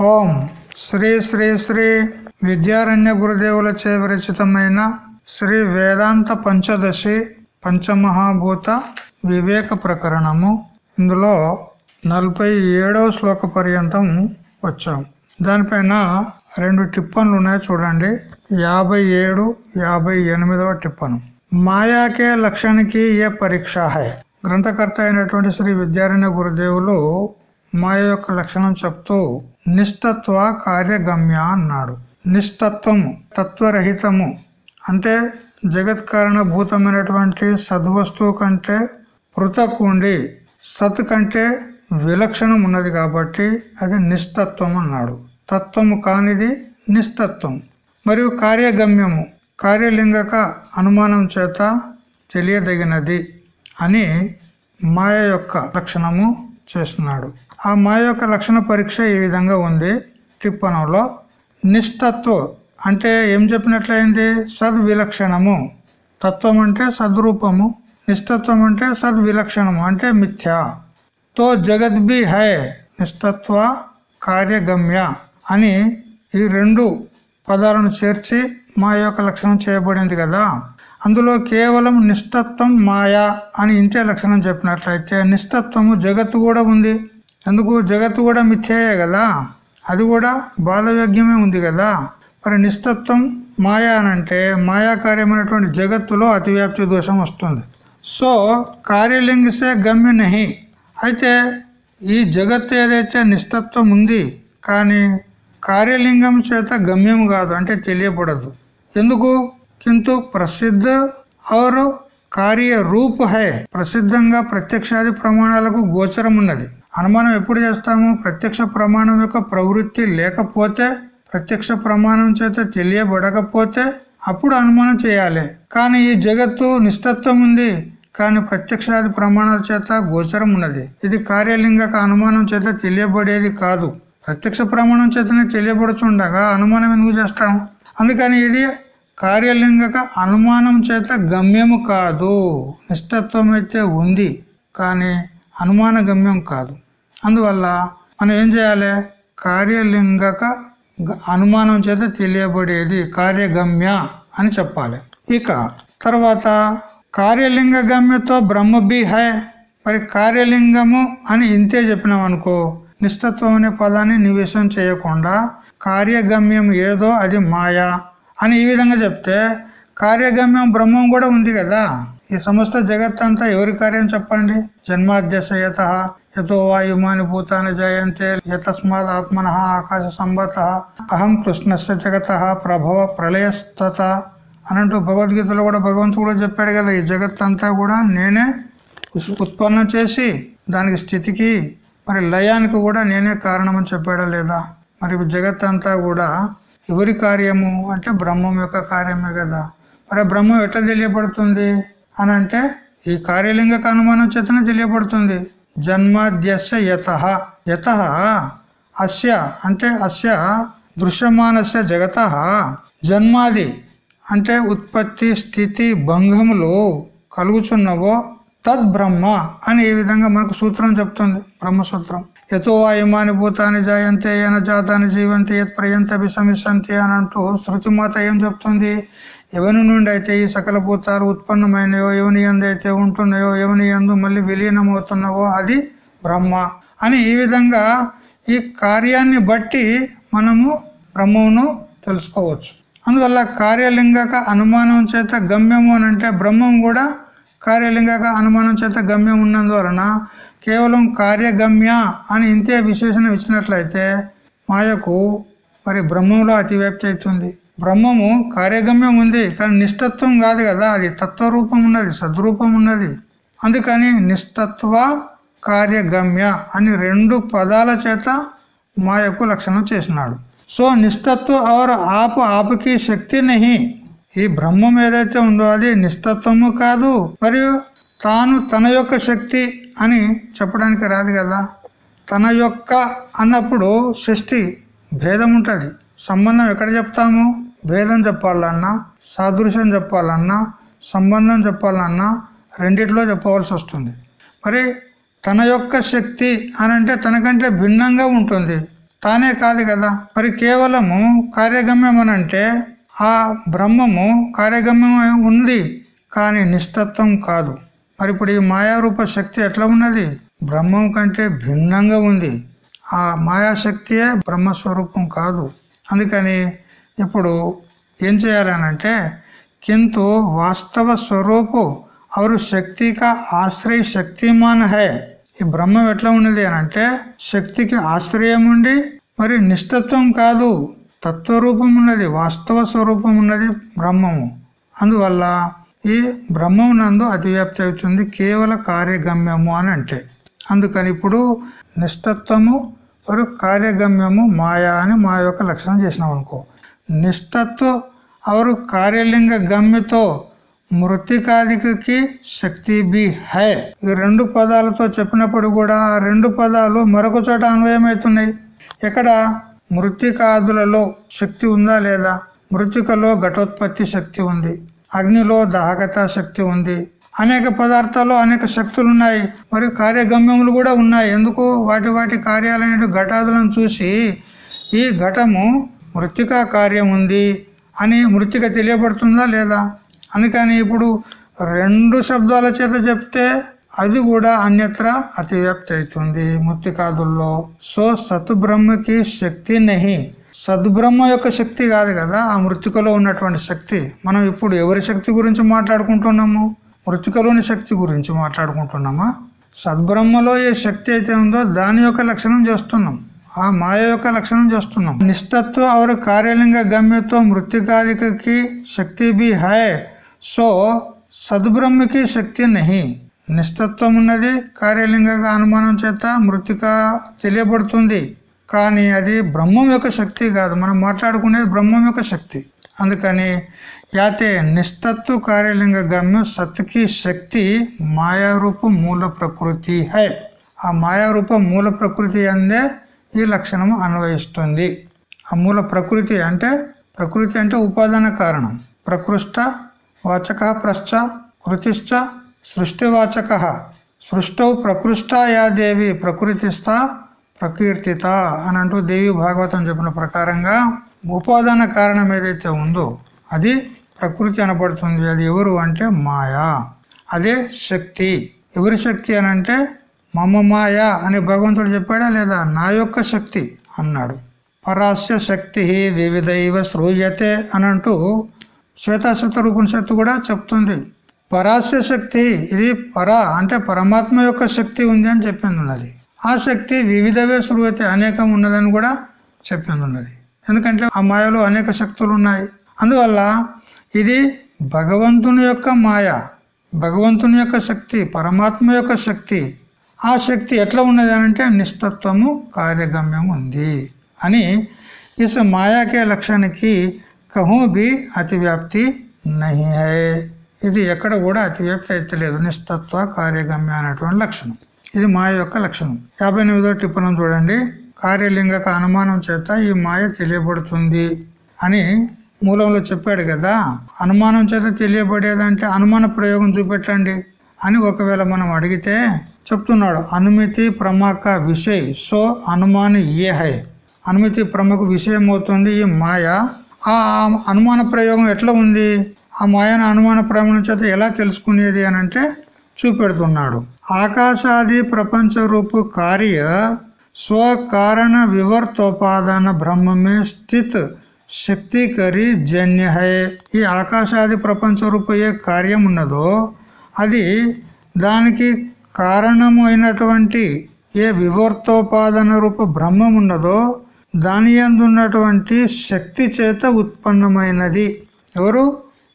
ఓం శ్రీ శ్రీ శ్రీ విద్యారణ్య గురుదేవులచే విరచితమైన శ్రీ వేదాంత పంచదశి పంచమహాభూత వివేక ప్రకరణము. ఇందులో నలభై ఏడవ శ్లోక పర్యంతం వచ్చాం. దానిపైన రెండు టిప్పన్లు ఉన్నాయి చూడండి. యాభై ఏడు యాభై ఎనిమిదవ టిప్పను. మాయాకే లక్షణకి ఏ పరీక్ష హై? గ్రంథకర్త అయినటువంటి శ్రీ విద్యారణ్య గురుదేవులు మాయ యొక్క లక్షణం చెప్తూ నిష్ఠత్వ కార్యగమ్య అన్నాడు. నిస్తత్వము తత్వరహితము అంటే జగత్ కారణభూతమైనటువంటి సద్వస్తువు కంటే పృథక్ ఉండి సత్ కంటే విలక్షణం ఉన్నది కాబట్టి అది నిస్తత్వం అన్నాడు. తత్వము కానిది నిస్తత్వం మరియు కార్యగమ్యము కార్యలింగక అనుమానం చేత తెలియదగినది అని మాయ యొక్క లక్షణము చేస్తున్నాడు. ఆ మాయ యొక్క లక్షణ పరీక్ష ఈ విధంగా ఉంది? టిప్పణంలో. నిష్టత్వ అంటే ఏం చెప్పినట్లయింది? సద్విలక్షణము. తత్వం అంటే సద్రూపము. నిష్టత్వం అంటే సద్విలక్షణము అంటే మిథ్య. తో జగత్ బి హై నిష్టత్వ కార్యగమ్య అని ఈ రెండు పదాలను చేర్చి మా యొక్క లక్షణం చేయబడింది కదా. అందులో కేవలం నిష్టత్వం మాయా అని ఇంతే లక్షణం చెప్పినట్లయితే నిష్టత్వము జగత్తు కూడా ఉంది. ఎందుకు జగత్తు కూడా మిథ్యాయే కదా? అది కూడా బాధవ్యజ్ఞమే ఉంది కదా? మరి నిస్తత్వం మాయా అనంటే మాయాకార్యమైనటువంటి జగత్తులో అతివ్యాప్తి దోషం వస్తుంది. సో కార్యలింగిసే గమ్య నహి. అయితే ఈ జగత్తు ఏదైతే నిస్తత్వం ఉంది కానీ కార్యలింగం చేత గమ్యం కాదు అంటే తెలియబడదు. ఎందుకు? కింద ప్రసిద్ధ ఔరు కార్య రూపు హై. ప్రసిద్ధంగా ప్రత్యక్షాది ప్రమాణాలకు గోచరం ఉన్నది అనుమానం ఎప్పుడు చేస్తాము? ప్రత్యక్ష ప్రమాణం యొక్క ప్రవృత్తి లేకపోతే ప్రత్యక్ష ప్రమాణం చేత తెలియబడకపోతే అప్పుడు అనుమానం చేయాలి. కానీ ఈ జగత్తు నిష్టత్వం ఉంది. కానీ ప్రత్యక్షాది ప్రమాణాల చేత గోచరం ఉన్నది. ఇది కార్యలింగక అనుమానం చేత తెలియబడేది కాదు. ప్రత్యక్ష ప్రమాణం చేతనే తెలియబడుచుండగా అనుమానం ఎందుకు చేస్తాం? అందుకని ఇది కార్యలింగక అనుమానం చేత గమ్యము కాదు. నిష్టత్వం అయితే ఉంది. కానీ అనుమాన గమ్యం కాదు. అందువల్ల మనం ఏం చేయాలి? కార్యలింగక అనుమానం చేత తెలియబడేది కార్యగమ్య అని చెప్పాలి. ఇక తర్వాత కార్యలింగ గమ్యతో బ్రహ్మ హై. మరి కార్యలింగము అని ఇంతే చెప్పినాం అనుకో అనే పదాన్ని నివేశం చేయకుండా కార్యగమ్యం ఏదో అది మాయా అని ఈ విధంగా చెప్తే కార్యగమ్యం బ్రహ్మం కూడా ఉంది కదా. ఈ సమస్త జగత్ అంతా ఎవరి కార్యం చెప్పండి? జన్మాధ్యశయత యత యతో వాయుమాని భూతాన్ని జయంతే యతస్మాత్ ఆత్మన ఆకాశ సంబత అహం కృష్ణస్ జగత ప్రభవ ప్రళయస్తత అనంటూ భగవద్గీతలో కూడా భగవంతుడు కూడా చెప్పాడు కదా ఈ జగత్ అంతా కూడా నేనే ఉత్పన్నం చేసి దానికి స్థితికి మరి లయానికి కూడా నేనే కారణం అని చెప్పాడా లేదా? మరి జగత్ అంతా కూడా ఎవరి కార్యము అంటే బ్రహ్మం యొక్క కార్యమే కదా. మరి బ్రహ్మం ఎట్లా తెలియబడుతుంది? అని అంటే ఈ కార్యలింగక అనుమానం చేతనే తెలియబడుతుంది. జన్మాద్యస్య యత యత అస్య అంటే అస్య దృశ్యమానస్య జగత. జన్మాది అంటే ఉత్పత్తి స్థితి భంగములు కలుగుచున్నవో తద్ బ్రహ్మ అని ఈ విధంగా మనకు సూత్రం చెప్తుంది బ్రహ్మసూత్రం. యతో వాయుమాని భూతాన్ని జాయంతే ఏన జాతాన్ని జీవంతి యత్ ప్రయంత విషమిషంతి అని అంటూ శృతిమాత ఏం చెప్తుంది? ఎవరి నుండి అయితే ఈ సకల భూతాలు ఉత్పన్నమైనయో ఎవని ఎందు అయితే ఉంటున్నాయో ఎవని ఎందు మళ్ళీ విలీనమవుతున్నావో అది బ్రహ్మ. అని ఈ విధంగా ఈ కార్యాన్ని బట్టి మనము బ్రహ్మమును తెలుసుకోవచ్చు. అందువల్ల కార్యలింగక అనుమానం చేత గమ్యము అని అంటే బ్రహ్మం కూడా కార్యలింగక అనుమానం చేత గమ్యం ఉన్నందువలన కేవలం కార్యగమ్య అని ఇంతే విశేషణం ఇచ్చినట్లయితే మాయకు మరి బ్రహ్మంలో అతివ్యాప్తి అవుతుంది. బ్రహ్మము కార్యగమ్యం ఉంది కానీ నిష్టత్వం కాదు కదా అది తత్వరూపం ఉన్నది సద్రూపం ఉన్నది. అందుకని నిష్టత్వ కార్యగమ్య అని రెండు పదాల చేత మాయకు లక్షణం చేసినాడు. సో నిస్తత్వ और ఆపు ఆపుకి శక్తి నహి. ఈ బ్రహ్మం ఏదైతే ఉందో అది నిస్తత్వము కాదు మరియు తాను తన యొక్క శక్తి అని చెప్పడానికి రాదు కదా. తన యొక్క అన్నప్పుడు సృష్టి భేదం ఉంటుంది. సంబంధం ఎక్కడ చెప్తాము? భేదం చెప్పాలన్నా సాదృశ్యం చెప్పాలన్నా సంబంధం చెప్పాలన్నా రెండిట్లో చెప్పవలసి వస్తుంది. మరి తన యొక్క శక్తి అని అంటే తనకంటే భిన్నంగా ఉంటుంది. తానే కాదు కదా. మరి కేవలము కార్యగమ్యం అనంటే ఆ బ్రహ్మము కార్యగమ్యం ఉంది కానీ నిస్తత్వం కాదు. మరి ఇప్పుడు ఈ మాయారూప శక్తి ఎట్లా ఉన్నది? బ్రహ్మం కంటే భిన్నంగా ఉంది. ఆ మాయాశక్తియే బ్రహ్మస్వరూపం కాదు. అందుకని ఇప్పుడు ఏం చేయాలనంటే కింటు వాస్తవ స్వరూపు అవరు శక్తికి ఆశ్రయ శక్తిమాన్ హే. ఈ బ్రహ్మం ఎట్లా ఉన్నది అని అంటే శక్తికి ఆశ్రయం ఉండి మరి నిష్టత్వం కాదు తత్వరూపం ఉన్నది వాస్తవ స్వరూపం ఉన్నది బ్రహ్మము. అందువల్ల ఈ బ్రహ్మం నందు అతివ్యాప్తి అవుతుంది కేవల కార్యగమ్యము అని అంటే అందుకని ఇప్పుడు నిష్టత్వము ఒక కార్యగమ్యము మాయా అని మా యొక్క లక్షణం చేసినాం అనుకో నిష్టత్వ అవరు కార్యలింగ గమ్యతో మృతికాదికి శక్తి బి హై ఈ రెండు పదాలతో చెప్పినప్పుడు కూడా ఆ రెండు పదాలు మరొక చోట అన్వయమవుతున్నాయి ఎక్కడ మృతికాదులలో శక్తి ఉందా లేదా మృతికలో ఘటోత్పత్తి శక్తి ఉంది అగ్నిలో దాహకత శక్తి ఉంది అనేక పదార్థాల్లో అనేక శక్తులు ఉన్నాయి మరియు కార్యగమ్యములు కూడా ఉన్నాయి. ఎందుకు? వాటి వాటి కార్యాలైన ఘటాదులను చూసి ఈ ఘటము మృతికా కార్యం ఉంది అని మృతిక తెలియబడుతుందా లేదా? అందుకని ఇప్పుడు రెండు శబ్దాల చేత చెప్తే అది కూడా అన్యత్ర అతివ్యాప్తి అవుతుంది మృతికాదుల్లో. సో సత్బ్రహ్మకి శక్తి నహి. సద్బ్రహ్మ యొక్క శక్తి కాదు కదా ఆ మృతికలో ఉన్నటువంటి శక్తి. మనం ఇప్పుడు ఎవరి శక్తి గురించి మాట్లాడుకుంటున్నాము? మృతికలోని శక్తి గురించి మాట్లాడుకుంటున్నామా? సద్బ్రహ్మలో ఏ శక్తి అయితే ఉందో దాని యొక్క లక్షణం చేస్తున్నాం. ఆ మాయ యొక్క లక్షణం చేస్తున్నాం. నిష్టత్వ అవరు కార్యలింగ గమ్యతో మృతికాదికి శక్తి బి హై. సో సద్బ్రహ్మకి శక్తి నహి. నిష్టత్వం ఉన్నది కార్యలింగ అనుమానం చేత మృతిక తెలియబడుతుంది. కానీ అది బ్రహ్మం యొక్క శక్తి కాదు. మనం మాట్లాడుకునేది బ్రహ్మం యొక్క శక్తి. అందుకని యాతే నిస్తత్వ కార్యలింగ గమ్యం సత్కి శక్తి మాయారూప మూల ప్రకృతి హై. ఆ మాయారూప మూల ప్రకృతి అందే ఈ లక్షణము అన్వయిస్తుంది. ఆ మూల ప్రకృతి అంటే ప్రకృతి అంటే ఉపాదాన కారణం. ప్రకృష్ట వాచక ప్రశ్చ కృతిశ్చ సృష్టివాచక. సృష్టౌ ప్రకృష్ట యా దేవి ప్రకృతిస్థ ప్రకీర్తిత అని అంటూ దేవి భాగవతం చెప్పిన ప్రకారంగా ఉపాదాన కారణం ఏదైతే ఉందో అది ప్రకృతి అనబడుతుంది అది ఎవరు అంటే మాయా. అదే శక్తి. ఎవరి శక్తి అని అంటే మమ మాయ అని భగవంతుడు చెప్పాడా లేదా? నా యొక్క శక్తి అన్నాడు. పరాస్య శక్తి వివిధైవ శ్రూయతే అని అంటూ శ్వేతాశ్వత ఉపనిషత్తు కూడా చెప్తుంది. పరాస్య శక్తి ఇది పర అంటే పరమాత్మ యొక్క శక్తి ఉంది అని చెప్పింది ఉన్నది ఆ శక్తి వివిధవే శ్రూయతే అనేకం ఉన్నదని కూడా చెప్పింది ఉన్నది ఎందుకంటే ఆ మాయలో అనేక శక్తులు ఉన్నాయి. అందువల్ల ఇది భగవంతుని యొక్క మాయ భగవంతుని యొక్క శక్తి పరమాత్మ యొక్క శక్తి. ఆ శక్తి ఎట్లా ఉన్నది అంటే నిస్తత్వము కార్యగమ్యం ఉంది అని ఇస్ మాయాకే లక్షణకి కహూ బి అతివ్యాప్తి నహి హై. ఇది ఎక్కడ కూడా అతివ్యాప్తి అయితే లేదు. నిస్తత్వ కార్యగమ్య అనేటువంటి లక్షణం. ఇది మాయ యొక్క లక్షణం. యాభై ఎనిమిదో టిప్పణం చూడండి. కార్యలింగక అనుమానం చేత ఈ మాయ తెలియబడుతుంది అని మూలంలో చెప్పాడు కదా అనుమానం చేత తెలియబడేదంటే అనుమాన ప్రయోగం చూపెట్టండి అని ఒకవేళ మనం అడిగితే చెప్తున్నాడు అనుమితి ప్రమక విషయ్ సో అనుమాన ఏ హై? అనుమితి ప్రముఖ విషయం అవుతుంది ఈ మాయ. ఆ అనుమాన ప్రయోగం ఎట్లా ఉంది? ఆ మాయను అనుమాన ప్రయోగం చేత ఎలా తెలుసుకునేది అని అంటే చూపెడుతున్నాడు. ఆకాశాది ప్రపంచ రూపు కార్య స్వకారణ వివర్తోపాదాన బ్రహ్మమే స్థిత్ శక్తికరి కరి హై ఈ ఆకాశాది ప్రపంచ రూప ఏ కార్యం ఉన్నదో అది దానికి కారణమైనటువంటి ఏ వివర్తోపాదన రూప బ్రహ్మం ఉన్నదో దాని ఎందున్నటువంటి శక్తి చేత ఉత్పన్నమైనది. ఎవరు?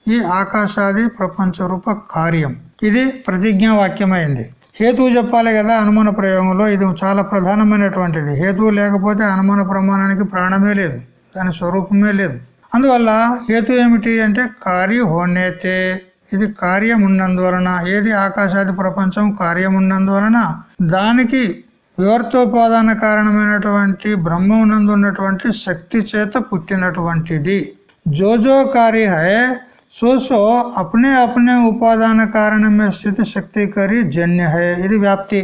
ఈ ఆకాశాది ప్రపంచ రూప కార్యం. ఇది ప్రతిజ్ఞా వాక్యమైంది హేతువు చెప్పాలి కదా అనుమాన ప్రయోగంలో ఇది చాలా ప్రధానమైనటువంటిది. హేతువు లేకపోతే అనుమాన ప్రమాణానికి ప్రాణమే లేదు. దాని స్వరూపమే లేదు. అందువల్ల హేతు ఏమిటి అంటే కార్య హోనేతే ఇది కార్యం ఉన్నందువలన ఏది ఆకాశాది ప్రపంచం కార్యం ఉన్నందువలన దానికి వివర్తోపాదాన కారణమైనటువంటి బ్రహ్మ ఉన్నటువంటి శక్తి చేత పుట్టినటువంటిది. జోజో కార్య హై సో అప్నే అప్నే ఉపాదాన కారణమే స్థితి శక్తి కరి జన్య ఇది వ్యాప్తి.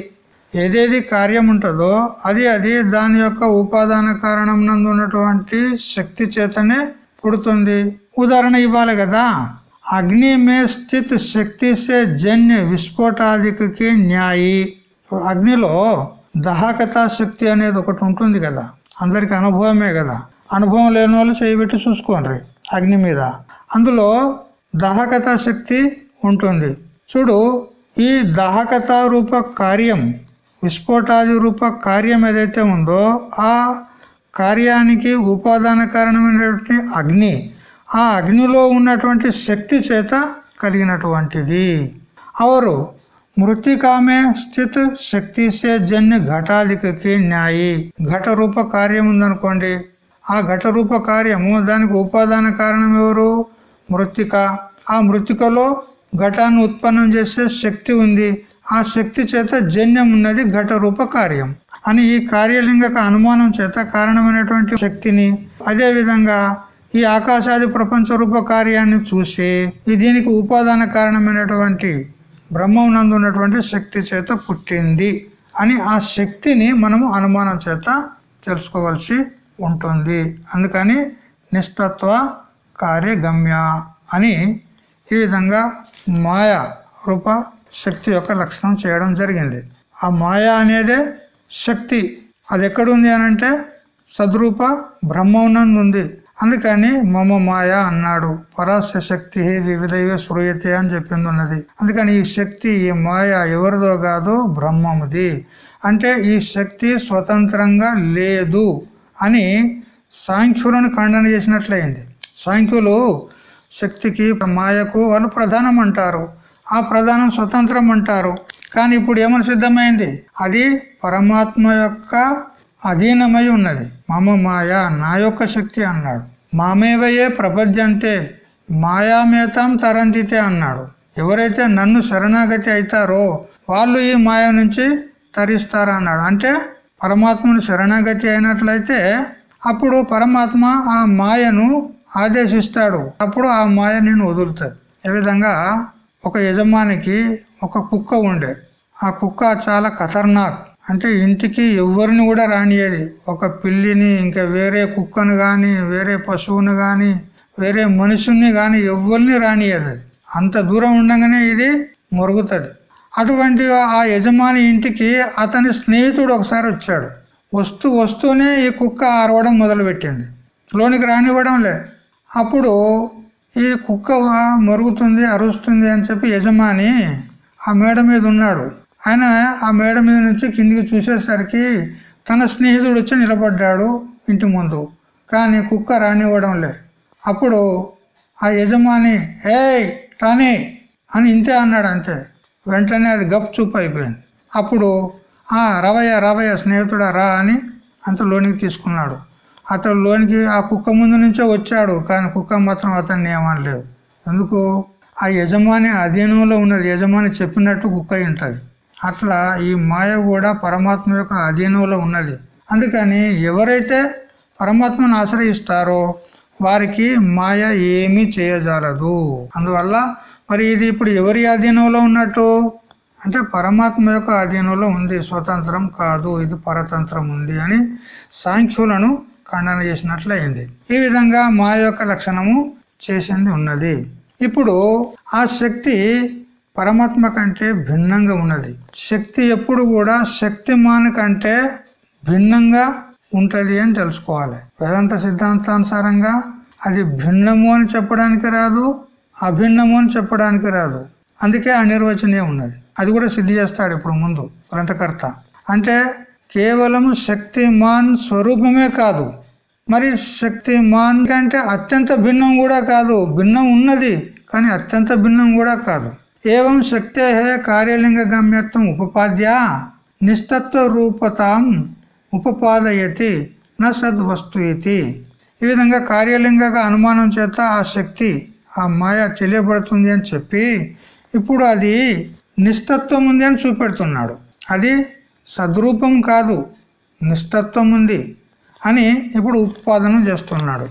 ఏదేది కార్యం ఉంటుందో అది అది దాని యొక్క ఉపాదాన కారణం నందు ఉన్నటువంటి శక్తి చేతనే పుడుతుంది. ఉదాహరణ ఇవ్వాలి కదా. అగ్ని మే స్థిత్ శక్తి సే జన్య విస్ఫోటాదికి న్యాయి. అగ్నిలో దహాకత శక్తి అనేది ఒకటి ఉంటుంది కదా. అందరికి అనుభవమే కదా. అనుభవం లేని వాళ్ళు చేయబెట్టి చూసుకోండి అగ్ని మీద. అందులో దహకత శక్తి ఉంటుంది. చూడు ఈ దహకత రూప కార్యం విస్ఫోటాది రూప కార్యం ఏదైతే ఉందో ఆ కార్యానికి ఉపాదాన కారణమైనటువంటి అగ్ని. ఆ అగ్నిలో ఉన్నటువంటి శక్తి చేత కలిగినటువంటిది. అవరు మృతికామే స్థిత్ శక్తి సే జన్య ఘటాధికకి న్యాయి. ఘట రూప కార్యం ఉందనుకోండి. ఆ ఘట రూప కార్యము దానికి ఉపాదాన కారణం ఎవరు? మృతిక ఆ మృతికలో ఘటాన్ని ఉత్పన్నం చేసే శక్తి ఉంది. ఆ శక్తి చేత జన్యం ఉన్నది ఘట రూప కార్యం. అని ఈ కార్యలింగక అనుమానం చేత కారణమైనటువంటి శక్తిని అదే విధంగా ఈ ఆకాశాది ప్రపంచ రూప కార్యాన్ని చూసి ఈ దీనికి ఉపాదాన కారణమైనటువంటి బ్రహ్మవునందు ఉన్నటువంటి శక్తి చేత పుట్టింది అని ఆ శక్తిని మనము అనుమానం చేత తెలుసుకోవాల్సి ఉంటుంది. అందుకని నిస్తత్వ కార్యగమ్య అని ఈ విధంగా మాయ రూప శక్తి యొక్క లక్షణం చేయడం జరిగింది. ఆ మాయ అనేదే శక్తి. అది ఎక్కడుంది అనంటే సద్రూప బ్రహ్మనందు ఉంది అందుకని మమ మాయ అన్నాడు. పరాస్య శక్తి వివిధ శ్రూయతే అని చెప్పింది ఉన్నది అందుకని ఈ శక్తి ఈ మాయ ఎవరిదో కాదు బ్రహ్మముది. అంటే ఈ శక్తి స్వతంత్రంగా లేదు అని సాంఖ్యులను ఖండన చేసినట్లయింది. సాంఖ్యులు శక్తికి మాయకు వాళ్ళు ప్రధానం అంటారు ఆ ప్రధానం స్వతంత్రం అంటారు కానీ ఇప్పుడు ఏమని సిద్ధమైంది? అది పరమాత్మ యొక్క అధీనమై ఉన్నది. మమ మాయ నా యొక్క శక్తి అన్నాడు. మామేవయే ప్రపద్యంతే మాయామేతం తరంతితే అన్నాడు. ఎవరైతే నన్ను శరణాగతి అవుతారో వాళ్ళు ఈ మాయ నుంచి తరిస్తారన్నాడు అంటే పరమాత్మను శరణాగతి అయినట్లయితే అప్పుడు పరమాత్మ ఆ మాయను ఆదేశిస్తాడు. అప్పుడు ఆ మాయ నిన్ను వదులుతుంది. ఏ విధంగా? ఒక యజమానికి ఒక కుక్క ఉండే. ఆ కుక్క చాలా ఖతర్నాక్. అంటే ఇంటికి ఎవరిని కూడా రానియేది ఒక పిల్లిని ఇంకా వేరే కుక్కను గాని వేరే పశువుని గాని వేరే మనుషుల్ని గాని ఎవరిని రానియేది అది అంత దూరం ఉండగానే ఇది మొరుగుతుంది. అటువంటి ఆ యజమాని ఇంటికి అతని స్నేహితుడు ఒకసారి వచ్చాడు. వస్తూ వస్తూనే ఈ కుక్క అరవడం మొదలుపెట్టింది. లోనికి రానివ్వడం లే అప్పుడు ఈ కుక్క మరుగుతుంది అరుస్తుంది అని చెప్పి యజమాని ఆ మేడ మీద ఉన్నాడు. ఆయన ఆ మేడ మీద నుంచి కిందికి చూసేసరికి తన స్నేహితుడు వచ్చి నిలబడ్డాడు ఇంటి ముందు. కానీ కుక్క రానివ్వడం లే. అప్పుడు ఆ యజమాని ఏ రాని అని ఇంతే అన్నాడు అంతే. వెంటనే అది గప్ చూపు అయిపోయింది. అప్పుడు ఆ రవయ్య రవయ్య స్నేహితుడా రా అని అంత లోనికి తీసుకున్నాడు. అతడు లోనికి ఆ కుక్క ముందు నుంచే వచ్చాడు కానీ కుక్క మాత్రం అతన్ని ఏమనలేదు. ఎందుకు ఆ యజమాని అధీనంలో ఉన్నది. యజమాని చెప్పినట్టు కుక్క ఉంటుంది అట్లా ఈ మాయ కూడా పరమాత్మ యొక్క అధీనంలో ఉన్నది. అందుకని ఎవరైతే పరమాత్మను ఆశ్రయిస్తారో వారికి మాయ ఏమీ చేయజాలదు. అందువల్ల మరి ఇది ఇప్పుడు ఎవరి అధీనంలో ఉన్నట్టు? అంటే పరమాత్మ యొక్క అధీనంలో ఉంది. స్వతంత్రం కాదు. ఇది పరతంత్రం ఉంది అని సాంఖ్యులను ఖండన చేసినట్లయింది. ఈ విధంగా మా యొక్క లక్షణము చేసింది ఉన్నది. ఇప్పుడు ఆ శక్తి పరమాత్మ కంటే భిన్నంగా ఉన్నది. శక్తి ఎప్పుడు కూడా శక్తిమాన్ కంటే భిన్నంగా ఉంటది అని తెలుసుకోవాలి. వేదాంత సిద్ధాంతానుసారంగా అది భిన్నము అని చెప్పడానికి రాదు అభిన్నము అని చెప్పడానికి రాదు. అందుకే అనిర్వచనీయం ఉన్నది. అది కూడా సిద్ధి చేస్తాడు ఇప్పుడు ముందు గ్రంథకర్త. అంటే కేవలం శక్తిమాన్ స్వరూపమే కాదు. మరి శక్తిమాన్ కంటే అత్యంత భిన్నం కూడా కాదు. భిన్నం ఉన్నది కానీ అత్యంత భిన్నం కూడా కాదు. ఏవం శక్తే కార్యలింగ గమ్యత్వం ఉపపాద్య? నిస్తత్వ రూపతాం ఉపపాదయతి న సద్వస్తు ఇది ఈ విధంగా కార్యలింగగా అనుమానం చేత ఆ శక్తి ఆ మాయ తెలియబడుతుంది అని చెప్పి ఇప్పుడు అది నిస్తత్వం ఉంది అని చూపెడుతున్నాడు. అది సద్రూపం కాదు నిస్తత్వం ఉంది అని ఇప్పుడు ఉత్పాదనం చేస్తున్నాడు.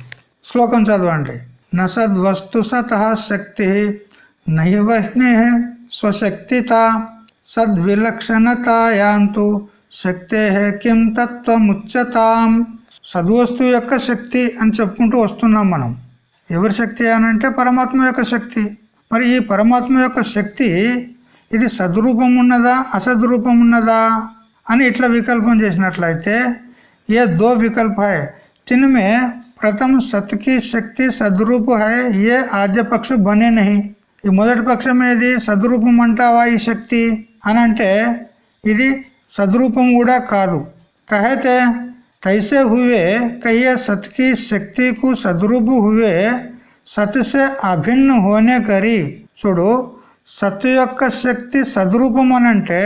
శ్లోకం చదవండి. నసద్వస్తు సత శక్తి నైవహ్నే స్వశక్తిత సద్విలక్షణతాయాంతు శక్తే కిం తత్వముచ్యతాం. సద్వస్తువు యొక్క శక్తి అని చెప్పుకుంటూ వస్తున్నాం మనం. ఎవరి శక్తి అనంటే పరమాత్మ యొక్క శక్తి. మరి ఈ పరమాత్మ యొక్క శక్తి ఇది సద్రూపం ఉన్నదా అసద్రూపం ఉన్నదా? అని ఇట్లా వికల్పం చేసినట్లయితే ఏ దో వికల్ప హై? తినమే ప్రథమ సత్కి శక్తి సద్రూపు హై ఏ ఆద్యపక్ష బనే నహి? ఈ మొదటి పక్షం ఏది? సద్రూపం అంటావా ఈ శక్తి? అని అంటే ఇది సద్రూపం కూడా కాదు. కహతే తైసే హువే కయ్యే సత్కి శక్తికు సద్రూపు హువే సత్సే అభిన్న హోనే కరి. చూడు సత్తు యొక్క శక్తి సద్రూపం అనంటే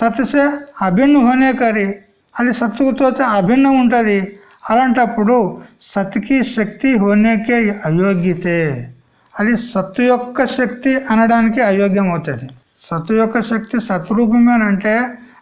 అంటే సత్సే అభిన్న హోనే కరి అది సత్తుతో అభిన్నం ఉంటుంది అలాంటప్పుడు సత్కి శక్తి హోనేకే అయోగ్యతే. అది సత్తు యొక్క శక్తి అనడానికి అయోగ్యం అవుతుంది సత్తు యొక్క శక్తి సత్రూపమేనంటే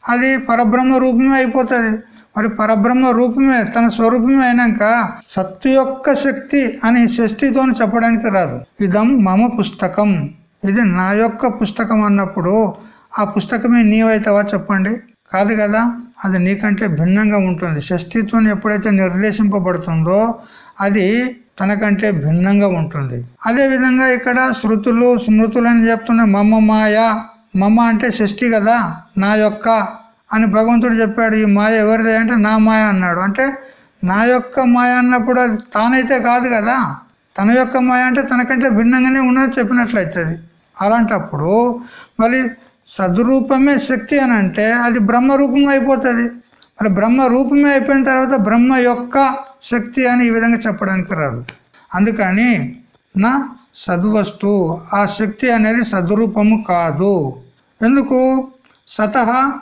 అది పరబ్రహ్మ రూపమే అయిపోతుంది. మరి పరబ్రహ్మ రూపమే తన స్వరూపమే అయినాక సత్తు యొక్క శక్తి అని షష్టితో చెప్పడానికి రాదు. ఇదం మమ పుస్తకం. ఇది నా యొక్క పుస్తకం అన్నప్పుడు ఆ పుస్తకమే నీవైతావా చెప్పండి? కాదు కదా అది నీకంటే భిన్నంగా ఉంటుంది. షష్ఠిత్వం ఎప్పుడైతే నిర్దేశింపబడుతుందో అది తనకంటే భిన్నంగా ఉంటుంది. అదే విధంగా ఇక్కడ శృతులు స్మృతులు అని చెప్తున్న మమ్మ మాయ. మమ్మ అంటే షష్ఠి కదా నా యొక్క అని భగవంతుడు చెప్పాడు. ఈ మాయ ఎవరిదే అంటే నా మాయ అన్నాడు. అంటే నా యొక్క మాయ అన్నప్పుడు అది తానైతే కాదు కదా తన యొక్క మాయ అంటే తనకంటే భిన్నంగానే ఉన్నది చెప్పినట్లయితుంది. అలాంటప్పుడు మరి సద్రూపమే శక్తి అని అంటే అది బ్రహ్మరూపం అయిపోతుంది. మరి బ్రహ్మరూపమే అయిపోయిన తర్వాత బ్రహ్మ యొక్క శక్తి అని ఈ విధంగా చెప్పడానికి రాదు. అందుకని నా సద్వస్తు ఆ శక్తి అనేది సద్రూపము కాదు. ఎందుకు? సతహ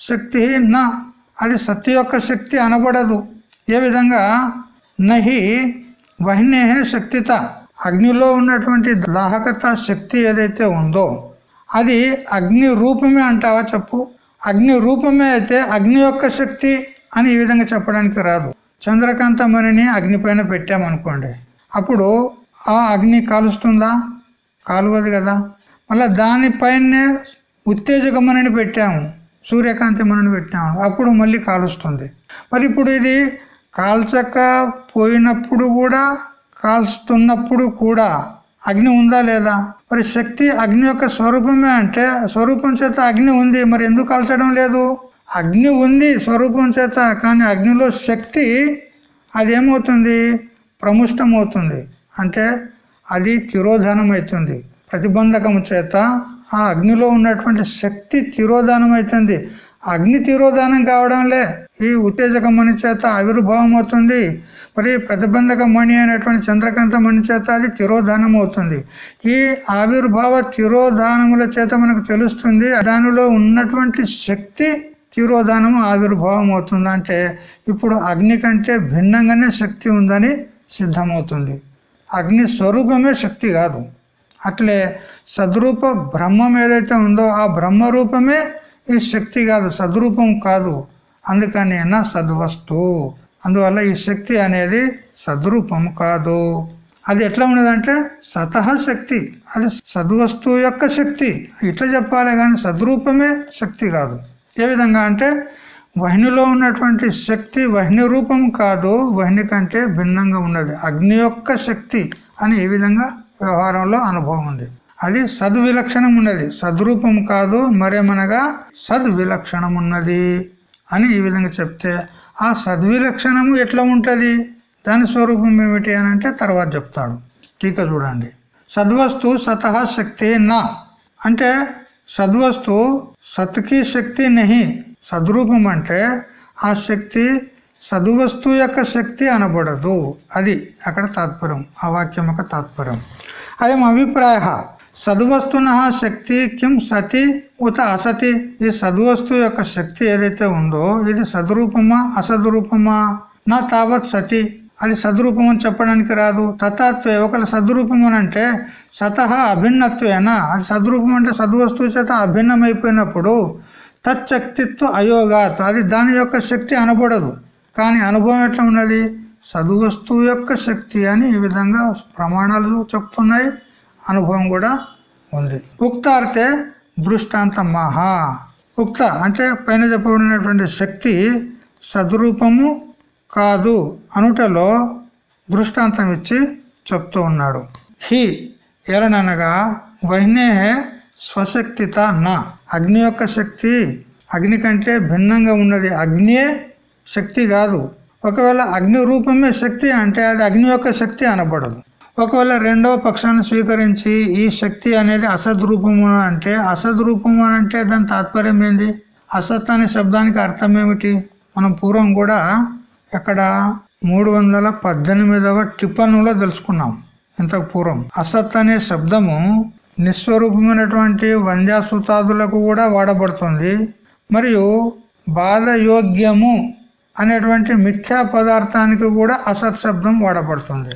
శక్తి నా అది సత్య యొక్క శక్తి అనబడదు. ఏ విధంగా? నహి వహ్నే శక్తిత అగ్నిలో ఉన్నటువంటి దాహకత శక్తి ఏదైతే ఉందో అది అగ్ని రూపమే అంటావా చెప్పు. అగ్ని రూపమే అయితే అగ్ని యొక్క శక్తి అని ఈ విధంగా చెప్పడానికి రాదు. చంద్రకాంత మణిని అగ్ని పైన పెట్టామనుకోండి. అప్పుడు ఆ అగ్ని కాలుస్తుందా? కాలువదు కదా. మళ్ళా దానిపైనే ఉత్తేజకమణిని పెట్టాము. సూర్యకాంతి మనని పెట్టాము. అప్పుడు మళ్ళీ కాలుస్తుంది. మరి ఇప్పుడు ఇది కాల్చక పోయినప్పుడు కూడా కాల్స్తున్నప్పుడు కూడా అగ్ని ఉందా లేదా? మరి శక్తి అగ్ని యొక్క స్వరూపమే అంటే స్వరూపం చేత అగ్ని ఉంది మరి ఎందుకు కాల్చడం లేదు? అగ్ని ఉంది స్వరూపం చేత కానీ అగ్నిలో శక్తి అది ఏమవుతుంది ప్రముష్టం అవుతుంది అంటే అది తిరోధానం అవుతుంది ప్రతిబంధకం చేత ఆ అగ్నిలో ఉన్నటువంటి శక్తి తిరోధానం అవుతుంది అగ్ని తిరోధానం కావడంలే. ఈ ఉత్తేజక మణి చేత ఆవిర్భావం అవుతుంది మరి ప్రతిబంధక మణి అనేటువంటి చంద్రకాంత మణి చేత అది తిరోధానం అవుతుంది ఈ ఆవిర్భావ తిరోధానముల చేత మనకు తెలుస్తుంది దానిలో ఉన్నటువంటి శక్తి తిరోధానము ఆవిర్భావం అవుతుంది అంటే ఇప్పుడు అగ్ని కంటే భిన్నంగానే శక్తి ఉందని సిద్ధమవుతుంది. అగ్ని స్వరూపమే శక్తి కాదు. అట్లే సద్రూప బ్రహ్మం ఏదైతే ఉందో ఆ బ్రహ్మ రూపమే ఈ శక్తి కాదు సద్రూపం కాదు. అందుకని నా సద్వస్తు. అందువల్ల ఈ శక్తి అనేది సద్రూపం కాదు. అది ఎట్లా ఉన్నదంటే సతహ శక్తి. అది సద్వస్తువు యొక్క శక్తి. ఇట్లా చెప్పాలి కానీ సద్రూపమే శక్తి కాదు. ఏ విధంగా అంటే వహ్నిలో ఉన్నటువంటి శక్తి వహ్ని రూపం కాదు. వహ్ని కంటే భిన్నంగా ఉన్నది. అగ్ని యొక్క శక్తి అని ఈ విధంగా వ్యవహారంలో అనుభవం ఉంది. అది సద్విలక్షణం ఉన్నది. సద్రూపం కాదు. మరేమనగా సద్విలక్షణం ఉన్నది. అని ఈ విధంగా చెప్తే ఆ సద్విలక్షణము ఎట్లా ఉంటుంది? దాని స్వరూపం ఏమిటి అని అంటే తర్వాత చెప్తాడు. టీక చూడండి. సద్వస్తు సతహ శక్తి నా. అంటే సద్వస్తు సత్కి శక్తి నహి. సద్రూపం అంటే ఆ శక్తి సద్వస్తు యొక్క శక్తి అనబడదు. అది అక్కడ తాత్పర్యం. ఆ వాక్యం యొక్క తాత్పర్యం. అయం అభిప్రాయ. సద్వస్తున శక్తి కిం సతి ఉత అసతి? ఈ సద్వస్తు యొక్క శక్తి ఏదైతే ఉందో ఇది సద్రూపమా అసద్రూపమా? నా తావత్ సతి. అది సద్రూపం అని చెప్పడానికి రాదు. తతత్వే ఒకళ్ళ సద్రూపం అని అంటే సతహ అభిన్నత్వేనా? అది సద్రూపం అంటే సద్వస్తువు చేత అభిన్నమైపోయినప్పుడు తచ్చక్తిత్వ అయోగాత్. అది దాని యొక్క శక్తి అనబడదు. కానీ అనుభవం ఎట్లా ఉన్నది? సద్వస్తువు యొక్క శక్తి అని ఈ విధంగా ప్రమాణాలు చెప్తున్నాయి. అనుభవం కూడా ఉంది. ఉక్తార్తే దృష్టాంత మహా ఉక్త అంటే పైన చెప్పబడినటువంటి శక్తి సద్రూపము కాదు అనుటలో దృష్టాంతం ఇచ్చి చెప్తూ ఉన్నాడు. హి ఎలననగా వహ్నే స్వశక్తిత నా. అగ్ని యొక్క శక్తి అగ్ని కంటే భిన్నంగా ఉన్నది. అగ్నియే శక్తి కాదు. ఒకవేళ అగ్ని రూపమే శక్తి అంటే అది అగ్ని యొక్క శక్తి అనబడదు. ఒకవేళ రెండవ పక్షాన్ని స్వీకరించి ఈ శక్తి అనేది అసద్రూపము అంటే అసద్రూపము అంటే దాని తాత్పర్యం ఏంది? అసత్ అనే శబ్దానికి అర్థం ఏమిటి? మనం పూర్వం కూడా ఇక్కడ మూడు వందల పద్దెనిమిదవ టిప్పణంలో తెలుసుకున్నాం ఇంతకు పూర్వం. అసత్ అనే శబ్దము నిస్వరూపమైనటువంటి వంద్యాసూతాదులకు కూడా వాడబడుతుంది. మరియు బాధయోగ్యము అనేటువంటి మిథ్యా పదార్థానికి కూడా అసత్ శబ్దం వాడబడుతుంది.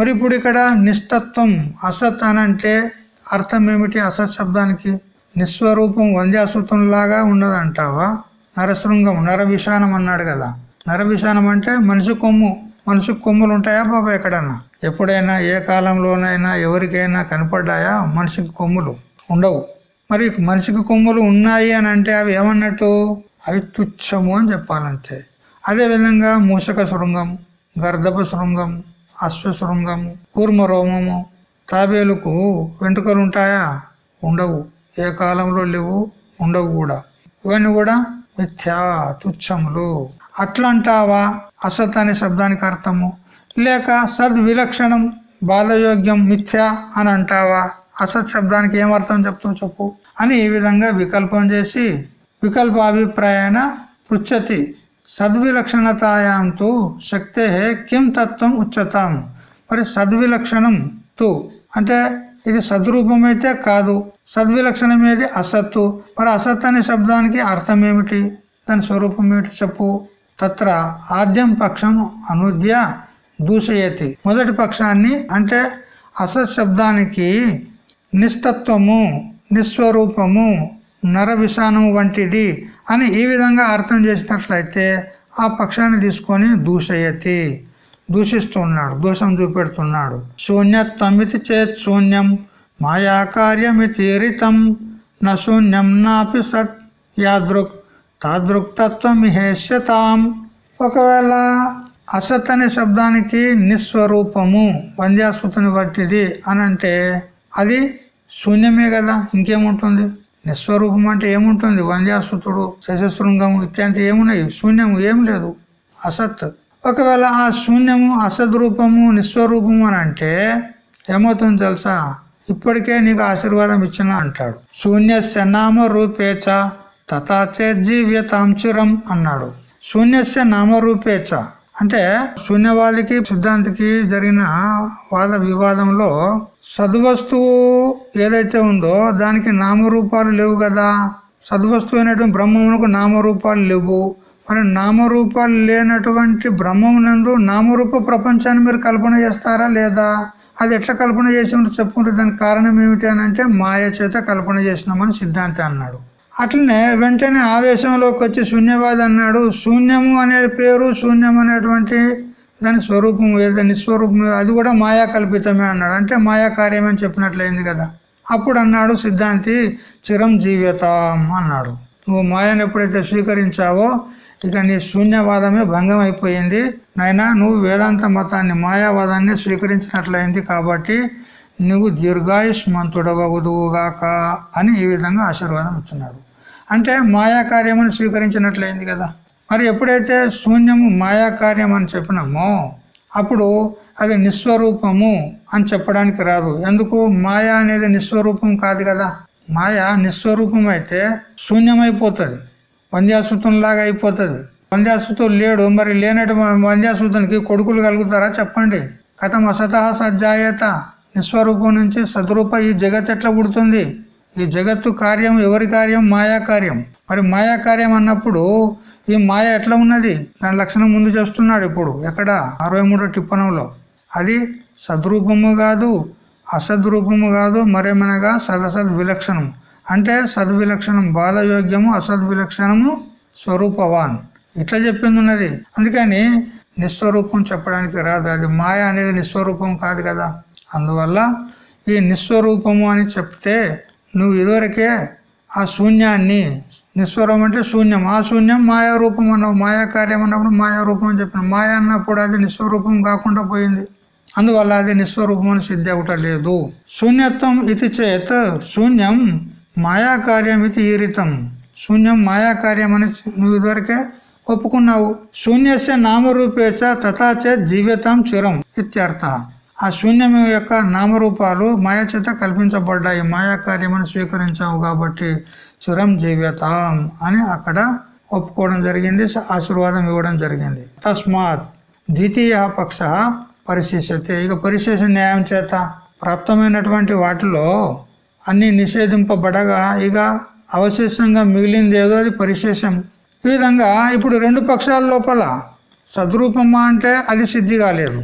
మరి ఇప్పుడు ఇక్కడ నిష్టత్వం అసత్ అని అంటే అర్థం ఏమిటి అసత్ శబ్దానికి నిస్వరూపం వంద్యాసూతం లాగా ఉన్నదంటావా? నరశృంగం నరవిషానం అన్నాడు కదా. నరవిషానం అంటే మనిషి కొమ్ము. మనిషి కొమ్ములు ఉంటాయా బాబా ఎక్కడన్నా? ఎప్పుడైనా ఏ కాలంలోనైనా ఎవరికైనా కనపడ్డాయా? మనిషికి కొమ్ములు ఉండవు. మరి మనిషికి కొమ్ములు ఉన్నాయి అని అంటే అవి ఏమన్నట్టు? అవి తుచ్చము అని చెప్పాలంతే. అదే విధంగా మూషక శృంగం గర్ధప శృంగం అశ్వశృంగము కూర్మరోమము తాబేలుకు వెంట్రుకలు ఉంటాయా ఉండవు. ఏ కాలంలో లేవు? ఉండవు కూడా. ఇవన్నీ కూడా మిథ్యా తుచ్చములు. అట్లా అంటావా అసత్ అనే శబ్దానికి అర్థము. లేక సద్విలక్షణం బాధయోగ్యం మిథ్య అని అంటావా? అసత్ శబ్దానికి ఏమర్థం చెప్తావు చెప్పు. అని ఈ విధంగా వికల్పం చేసి వికల్ప అభిప్రాయాన పృచ్చతి. సద్విలక్షణతాయాంతో శక్తే కిం తత్వం ఉచ్యతాం. మరి సద్విలక్షణం తు అంటే ఇది సద్రూపమైతే కాదు సద్విలక్షణం ఏది అసత్తు. మరి అసత్ అనే శబ్దానికి అర్థం ఏమిటి దాని స్వరూపం ఏమిటి చెప్పు. తత్ర ఆద్యం పక్షం అనుద్య దూషయతి. మొదటి పక్షాన్ని అంటే అసత్ శబ్దానికి నిస్తత్వము నిస్వరూపము నర విషాణము వంటిది అని ఈ విధంగా అర్థం చేసినట్లయితే ఆ పక్షాన్ని తీసుకొని దూషయతి. దూషిస్తున్నాడు దోషం చూపెడుతున్నాడు. శూన్యత్వమితి చేత్ శూన్యం మాయా కార్యమితి రితం న శూన్యం నాపి సత్ యాదృక్ తాదృక్తత్వమిహేష్యతాం ఒకవేళ అసత్ అనే శబ్దానికి నిస్వరూపము వంద్యాసుతుని బట్టిది అనంటే అది శూన్యమే కదా ఇంకేముంటుంది? నిస్వరూపం అంటే ఏముంటుంది? వంద్యాసుతుడు శశశృంగం ఇత్యాంటి ఏమున్నాయి? శూన్యము ఏం లేదు. అసత్. ఒకవేళ ఆ శూన్యము అసద్రూపము నిస్వరూపము అని అంటే ఏమవుతుంది తెలుసా? ఇప్పటికే నీకు ఆశీర్వాదం ఇచ్చిన అంటాడు. శూన్యస్య నామ రూపేచ తథాచే జీవ్యతాంచురం అన్నాడు. శూన్యస్య నామరూపేచ అంటే శూన్యవాదికి సిద్ధాంతికి జరిగిన వాద వివాదంలో సద్వస్తువు ఏదైతే ఉందో దానికి నామరూపాలు లేవు కదా. సద్వస్తువు అయినటువంటి బ్రహ్మమునకు నామరూపాలు లేవు. మరి నామరూపాలు లేనటువంటి బ్రహ్మమునందు నామరూప ప్రపంచాన్ని మీరు కల్పన చేస్తారా లేదా? అది ఎట్లా కల్పన చేసి చెప్పుకుంటే దానికి కారణం ఏమిటి అని అంటే మాయ చేత కల్పన చేసినామని సిద్ధాంతి అన్నాడు. అట్లనే వెంటనే ఆవేశంలోకి వచ్చి శూన్యవాది అన్నాడు. శూన్యము అనే పేరు శూన్యం అనేటువంటి దాని స్వరూపం ఏదో నిస్వరూపం అది కూడా మాయా కల్పితమే అన్నాడు. అంటే మాయా కార్యం అని చెప్పినట్లయింది కదా. అప్పుడు అన్నాడు సిద్ధాంతి చిరం జీవితం అన్నాడు. నువ్వు మాయను ఎప్పుడైతే స్వీకరించావో ఇక నీ శూన్యవాదమే భంగం అయిపోయింది. నాయనా నువ్వు వేదాంత మతాన్ని మాయావాదాన్ని స్వీకరించినట్లయింది కాబట్టి నువ్వు దీర్ఘాయుష్మంతుడవగుదువుగాక అని ఈ విధంగా ఆశీర్వాదం ఇస్తున్నాడు. అంటే మాయాకార్యమని స్వీకరించినట్లయింది కదా. మరి ఎప్పుడైతే శూన్యము మాయా కార్యం అని చెప్పినామో అప్పుడు అది నిస్వరూపము అని చెప్పడానికి రాదు. ఎందుకు? మాయా అనేది నిస్వరూపం కాదు కదా. మాయ నిస్వరూపం అయితే శూన్యమైపోతుంది. వంద్యాసూతంలాగా అయిపోతుంది. వంద్యాసూతం లేడు మరి లేనటువంటి వంద్యాసూతానికి కొడుకులు కలుగుతారా చెప్పండి. కథం అసత సజ్జాయత విశ్వరూపం నుంచి సద్రూప ఈ జగత్ ఎట్లా పుడుతుంది? ఈ జగత్తు కార్యం ఎవరి కార్యం? మాయా కార్యం. మరి మాయా కార్యం అన్నప్పుడు ఈ మాయ ఎట్లా ఉన్నది? దాని లక్షణం ముందు చేస్తున్నాడు ఇప్పుడు. ఎక్కడ? అరవై మూడో టిప్పణంలో. అది సద్రూపము కాదు అసద్రూపము కాదు మరేమనగా సదసద్ విలక్షణం అంటే సద్విలక్షణం బాధయోగ్యము అసద్విలక్షణము స్వరూపవాన్. ఇట్లా చెప్పింది ఉన్నది. అందుకని నిస్వరూపం చెప్పడానికి రాదు. అది మాయ అనేది నిస్వరూపం కాదు కదా. అందువల్ల ఈ నిస్వరూపము అని చెప్తే నువ్వు ఇదివరకే ఆ శూన్యాన్ని నిస్వరం అంటే శూన్యం ఆ శూన్యం మాయా రూపం అన్నావు మాయా కార్యం అన్నప్పుడు మాయా రూపం అని చెప్పిన మాయా అన్నప్పుడు అది నిస్వరూపం కాకుండా పోయింది. అందువల్ల అది నిస్వరూపం అని సిద్ధి అవటలేదు శూన్యత్వం ఇది చేత్ శూన్యం మాయా కార్యం ఇది ఈరితం శూన్యం మాయా కార్యం అని నువ్వు ఇదివరకే ఒప్పుకున్నావు. శూన్యస్య నామరూపేచ తథాచ జీవితం చిరం ఇత్యర్థ. ఆ శూన్యం యొక్క నామరూపాలు మాయా చేత కల్పించబడ్డాయి. మాయా కార్యమని స్వీకరించావు కాబట్టి చిరం జీవ్యతాం అని అక్కడ ఒప్పుకోవడం జరిగింది ఆశీర్వాదం ఇవ్వడం జరిగింది. తస్మాత్ ద్వితీయ పక్ష పరిశేషతే ఇక పరిశేష న్యాయం చేత ప్రాప్తమైనటువంటి వాటిలో అన్ని నిషేధింపబడగా ఇక అవశేషంగా మిగిలింది ఏదో అది పరిశేషం. ఈ విధంగా ఇప్పుడు రెండు పక్షాల లోపల సద్రూపమా అంటే అది సిద్ధి కాలేదు.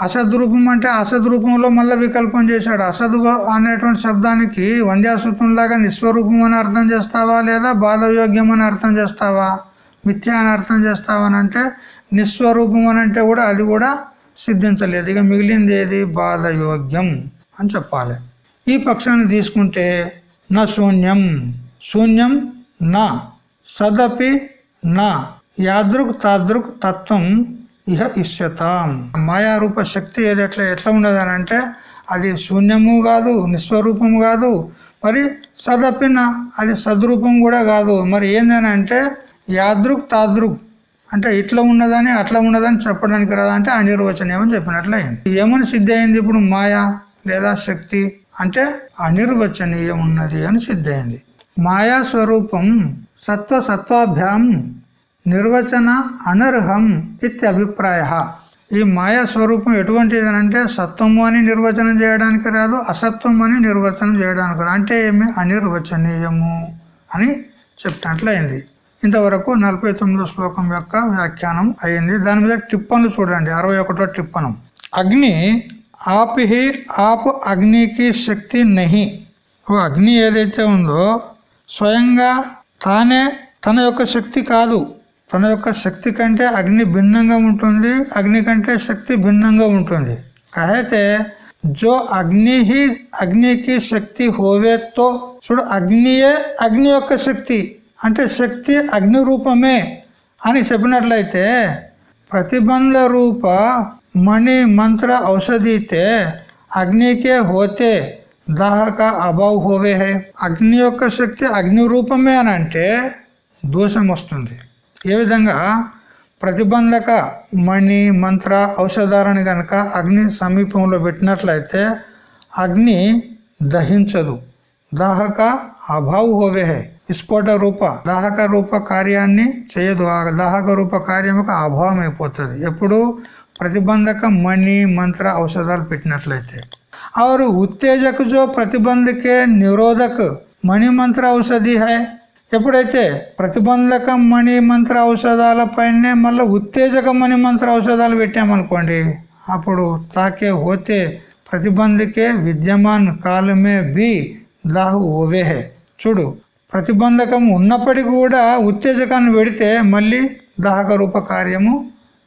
అసద్రూపం అంటే అసద్రూపంలో మళ్ళీ వికల్పం చేశాడు. అసదు అనేటువంటి శబ్దానికి వంద్యాసూత్రంలాగా నిస్వరూపం అని అర్థం చేస్తావా లేదా బాధయోగ్యం అని అర్థం చేస్తావా? మిథ్య అని అర్థం చేస్తావా అని అంటే నిస్వరూపం అని అంటే కూడా అది కూడా సిద్ధించలేదు. ఇక మిగిలింది ఏది? బాధయోగ్యం అని చెప్పాలి. ఈ పక్షాన్ని తీసుకుంటే నా శూన్యం. శూన్యం నా. సదపి నా. యాదృక్ తాదృక్ తత్వం ఇహ ఇష్యతాం. మాయారూప శక్తి ఏది? ఎట్లా ఎట్లా ఉండదని అంటే అది శూన్యము కాదు నిస్వరూపము కాదు మరి సదపిన అది సద్రూపం కూడా కాదు. మరి ఏందని అంటే యాదృక్ తాదృక్ అంటే ఇట్లా ఉన్నదని అట్లా ఉన్నదని చెప్పడానికి రాదా? అంటే అనిర్వచనీయం అని చెప్పినట్లయింది. ఏమని సిద్ధి అయింది ఇప్పుడు మాయా లేదా శక్తి? అంటే అనిర్వచనీయం ఉన్నది అని సిద్ధి అయింది మాయా స్వరూపం సత్వ సత్వాభ్యాం నిర్వచన అనర్హం ఇత్యభిప్రాయ ఈ మాయా స్వరూపం ఎటువంటిది అంటే సత్వము అని నిర్వచనం చేయడానికి రాదు అసత్వం అని నిర్వచనం చేయడానికి రాదు. అంటే ఏమి? అనిర్వచనీయము అని చెప్పినట్లయింది ఇంతవరకు నలభై శ్లోకం యొక్క వ్యాఖ్యానం అయింది. దాని మీద టిప్పను చూడండి. అరవై ఒకటో టిప్పను అగ్ని ఆపిహి ఆపు అగ్నికి శక్తి నహి. ఓ అగ్ని ఏదైతే ఉందో స్వయంగా తానే తన యొక్క శక్తి కాదు. తన యొక్క శక్తి కంటే అగ్ని భిన్నంగా ఉంటుంది అగ్ని కంటే శక్తి భిన్నంగా ఉంటుంది. కహైతే జో అగ్ని హి అగ్నికి శక్తి హోవేతో చూడు అగ్నియే అగ్ని యొక్క శక్తి అంటే శక్తి అగ్ని రూపమే అని చెప్పినట్లయితే ప్రతిబంధ రూప మణి మంత్ర ఔషధితే అగ్నికే హోతే దాహక అభావ్ హోవే హే. అగ్ని యొక్క శక్తి అగ్ని రూపమే అని అంటే దోషం వస్తుంది. ఏ విధంగా? ప్రతిబంధక మణి మంత్ర ఔషధాలను గనక అగ్ని సమీపంలో పెట్టినట్లయితే అగ్ని దహించదు. దాహక అభావు హోవే విస్ఫోట రూప దాహక రూప కార్యాన్ని చేయదు. దాహక రూప కార్యం అభావం అయిపోతుంది. ఎప్పుడు? ప్రతిబంధక మణి మంత్ర ఔషధాలు పెట్టినట్లయితే. ఆరు ఉత్తేజకు జో ప్రతిబంధకే నిరోధక మణి మంత్ర ఔషధి హై. ఎప్పుడైతే ప్రతిబంధక మణి మంత్ర ఔషధాల పైనే మళ్ళీ ఉత్తేజక మణి మంత్ర ఔషధాలు పెట్టామనుకోండి అప్పుడు తాకే హోతే ప్రతిబంధకే విద్యమాన్ కాలమే బి దాహు ఓవేహే చూడు ప్రతిబంధకం ఉన్నప్పటికీ కూడా ఉత్తేజకాన్ని పెడితే మళ్ళీ దాహక రూప కార్యము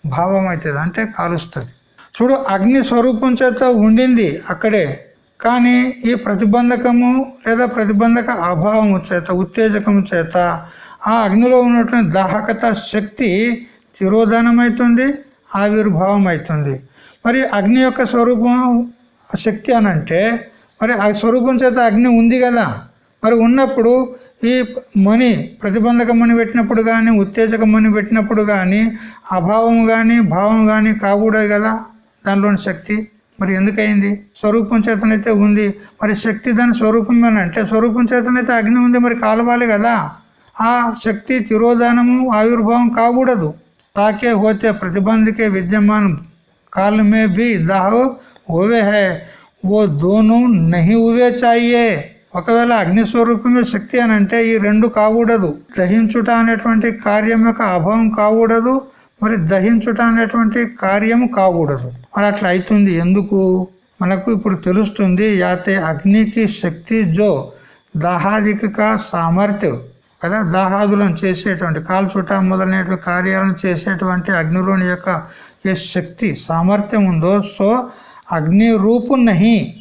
భావం అవుతుంది అంటే కాలుస్తుంది. చూడు అగ్ని స్వరూపం చేత ఉండింది అక్కడే కానీ ఈ ప్రతిబంధకము లేదా ప్రతిబంధక అభావము చేత ఉత్తేజకము చేత ఆ అగ్నిలో ఉన్నటువంటి దాహకత శక్తి తిరోధానమవుతుంది ఆవిర్భావం అవుతుంది మరి అగ్ని యొక్క స్వరూపం శక్తి అనంటే మరి ఆ స్వరూపం చేత అగ్ని ఉంది కదా. మరి ఉన్నప్పుడు ఈ మణి ప్రతిబంధక మణి పెట్టినప్పుడు కానీ ఉత్తేజక మణి పెట్టినప్పుడు కానీ అభావం కానీ భావం కానీ కాకూడదు కదా దానిలోని శక్తి. మరి ఎందుకయింది? స్వరూపం చేతనైతే ఉంది. మరి శక్తి దాని స్వరూపం అంటే స్వరూపం చేతనైతే అగ్ని ఉంది మరి కాలవాలి కదా. ఆ శక్తి తిరోధానము ఆవిర్భావం కాకూడదు. తాకే హోతే ప్రతిబంధకే విద్యమానం కాలమే బి దాహో ఓవే హే. ఓ దోను నహి ఉవే చాయే. ఒకవేళ అగ్నిస్వరూపమే శక్తి అని అంటే ఈ రెండు కాకూడదు. దహించుట అనేటువంటి కార్యం యొక్క అభావం కాకూడదు. మరి దహించుట అనేటువంటి కార్యము కాకూడదు. మరి అట్లా అవుతుంది ఎందుకు? మనకు ఇప్పుడు తెలుస్తుంది యాతే అగ్నికి శక్తి జో దాహాదిక సామర్థ్యం కదా? దాహాదులను చేసేటువంటి కాల్చుట మొదలైనటువంటి కార్యాలను చేసేటువంటి అగ్నిలోని యొక్క ఏ శక్తి సామర్థ్యం ఉందో సో అగ్ని రూపు నహి.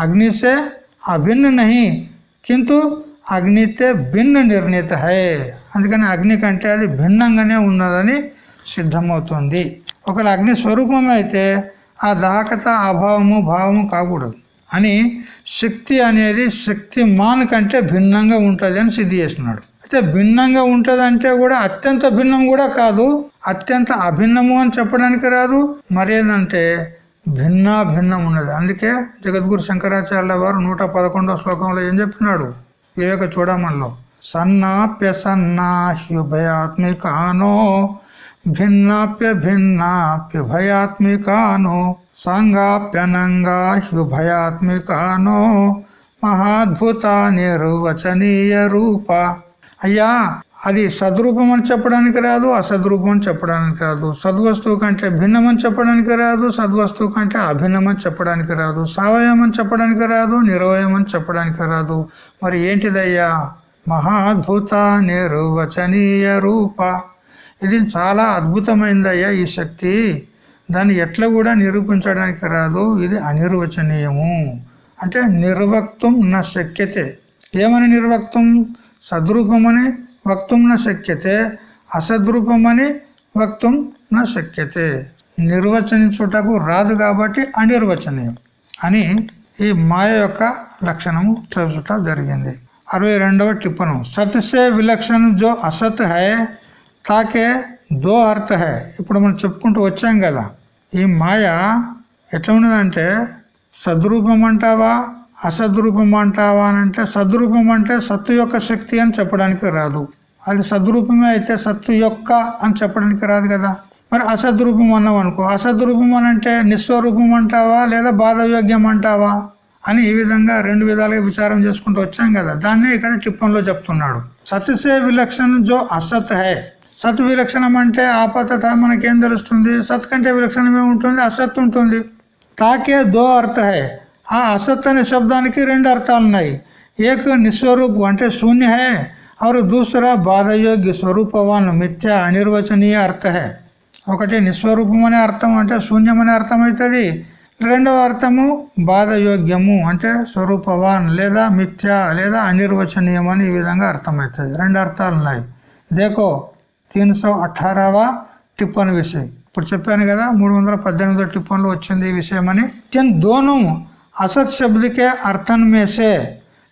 అగ్నిసే అభిన్న నహి. కింటు అగ్నితే భిన్న నిర్ణీత హై. అందుకని అగ్ని కంటే అది భిన్నంగానే ఉన్నదని సిద్ధమవుతుంది. ఒకవేళ అగ్ని స్వరూపం అయితే ఆ దాహకత అభావము భావము కాకూడదు అని శక్తి అనేది శక్తి మాన్ కంటే భిన్నంగా ఉంటుంది అని సిద్ధి చేస్తున్నాడు. అయితే భిన్నంగా ఉంటుందంటే కూడా అత్యంత భిన్నం కూడా కాదు అత్యంత అభిన్నము అని చెప్పడానికి రాదు. మరేందంటే భిన్నా భిన్నం ఉన్నది. అందుకే జగద్గురు శంకరాచార్య వారు నూట పదకొండవ శ్లోకంలో ఏం చెప్తున్నాడు? వివేక చూడమనిలో సన్నాప్య సన్నా హ్యుభయాత్మికానో భిన్నాప్య భయాత్మికానో సంగాప్యనంగాహ్యుభయాత్మికానో మహాద్భుత నిర్వచనీయ రూప అయ్యా అది సద్రూపం అని చెప్పడానికి రాదు అసద్రూపం అని చెప్పడానికి రాదు. సద్వస్తువు కంటే భిన్నమని చెప్పడానికి రాదు సద్వస్తువు కంటే అభిన్నమని చెప్పడానికి రాదు. సవయం అని చెప్పడానికి రాదు నిర్వయం అని చెప్పడానికి రాదు. మరి ఏంటిదయ్యా? మహాద్భుత నిర్వచనీయ రూప. ఇది చాలా అద్భుతమైందయ్యా ఈ శక్తి. దాన్ని ఎట్లా కూడా నిరూపించడానికి రాదు. ఇది అనిర్వచనీయము. అంటే నిర్వక్తం నా శక్యతే. ఏమని నిర్వక్తం? సద్రూపమని వక్తం నా శక్యతే. అసద్రూపమని వక్తం నా శక్యతే. నిర్వచనించుటకు రాదు కాబట్టి అనిర్వచనీయం. అని ఈ మాయ యొక్క లక్షణము తెలుసుట జరిగింది. అరవై రెండవ టిప్పను సత్సే విలక్షణ జో అసత్ హై తాకే దో అర్థ హే. ఇప్పుడు మనం చెప్పుకుంటూ వచ్చాం కదా ఈ మాయ ఎట్లా ఉన్నదంటే సద్రూపం అంటావా అసద్రూపం అంటావా అని అంటే సద్రూపం అంటే సత్తు యొక్క శక్తి అని చెప్పడానికి రాదు. అది సద్రూపమే అయితే సత్తు యొక్క అని చెప్పడానికి రాదు కదా. మరి అసద్రూపం అన్నాం అనుకో అసద్రూపం అని అంటే నిస్వరూపం అంటావా లేదా బాధయోగ్యం అంటావా అని ఈ విధంగా రెండు విధాలుగా విచారం చేసుకుంటూ వచ్చాం కదా. దాన్నే ఇక్కడ టిప్పంలో చెప్తున్నాడు. సత్సే విలక్షణ జో అసత్ హే. సత్ విలక్షణం అంటే ఆపతత మనకేం తెలుస్తుంది సత్ కంటే విలక్షణమే ఉంటుంది అసత్ ఉంటుంది తాకే దో అర్థహే ఆ అసత్ అనే శబ్దానికి రెండు అర్థాలు ఉన్నాయి ఏక నిస్వరూప్ అంటే శూన్య హై దూసరా బాధయోగి స్వరూపవాన్ మిథ్య అనిర్వచనీయ అర్థహే ఒకటి నిస్వరూపం అనే అర్థం అంటే శూన్యమనే అర్థం అవుతుంది రెండవ అర్థము బాధయోగ్యము అంటే స్వరూపవాన్ లేదా మిథ్య లేదా అనిర్వచనీయం అని ఈ విధంగా అర్థమవుతుంది రెండు అర్థాలు ఉన్నాయి దేకో తీన్ సో అఠారవ టిప్పన్ విషయం ఇప్పుడు చెప్పాను కదా మూడు వందల పద్దెనిమిదో టిప్పన్లో వచ్చింది ఈ విషయం అని దోను అసత్ శబ్దకే అర్థం మేసే